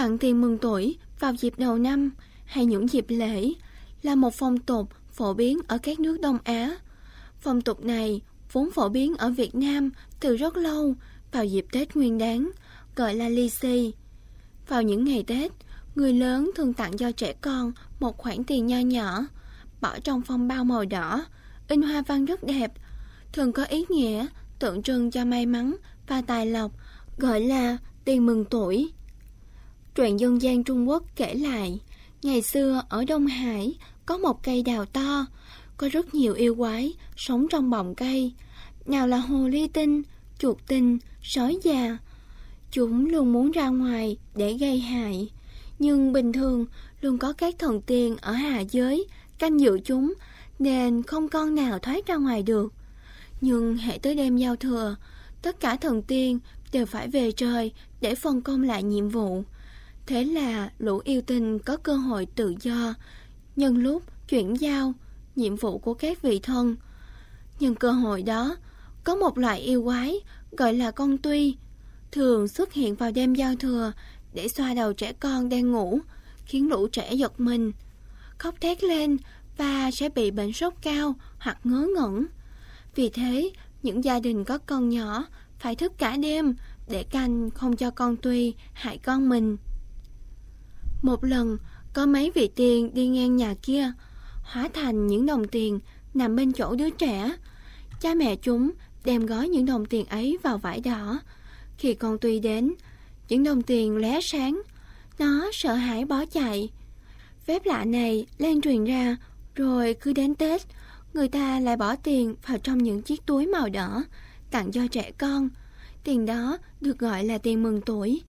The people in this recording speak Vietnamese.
Tặng tiền mừng tuổi vào dịp đầu năm hay những dịp lễ là một phong tục phổ biến ở các nước Đông Á. Phong tục này vốn phổ biến ở Việt Nam từ rất lâu vào dịp Tết Nguyên Đán, gọi là lì xì. Vào những ngày Tết, người lớn thường tặng cho trẻ con một khoản tiền nho nhỏ, bỏ trong phong bao màu đỏ, in hoa văn rất đẹp, thường có ý nghĩa tượng trưng cho may mắn và tài lộc, gọi là tiền mừng tuổi. Truyện dân gian Trung Quốc kể lại, ngày xưa ở Đông Hải có một cây đào to, có rất nhiều yêu quái sống trong bọng cây. Nào là hồ ly tinh, chuột tinh, sói già. Chúng luôn muốn ra ngoài để gây hại. Nhưng bình thường luôn có các thần tiên ở hạ giới canh giữ chúng nên không con nào thoát ra ngoài được. Nhưng hệ tới đêm giao thừa, tất cả thần tiên đều phải về trời để phân công lại nhiệm vụ. Thế là lũ yêu tinh có cơ hội tự do, nhân lúc chuyển giao nhiệm vụ của các vị thân. Nhưng cơ hội đó, có một loại yêu quái gọi là con tuy, thường xuất hiện vào đêm giao thừa để xoa đầu trẻ con đang ngủ, khiến lũ trẻ giật mình, khóc thét lên và sẽ bị bệnh sốt cao hoặc ngớ ngẩn. Vì thế, những gia đình có con nhỏ phải thức cả đêm để canh không cho con tuy hại con mình. Một lần, có mấy vị tiên đi ngang nhà kia, hóa thành những đồng tiền nằm bên chỗ đứa trẻ. Cha mẹ chúng đem gói những đồng tiền ấy vào vải đỏ. Khi con Tuy đến, những đồng tiền lóe sáng, nó sợ hãi bỏ chạy. Phép lạ này lan truyền ra, rồi cứ đến Tết, người ta lại bỏ tiền vào trong những chiếc túi màu đỏ, tặng cho trẻ con. Tiền đó được gọi là tiền mừng tuổi.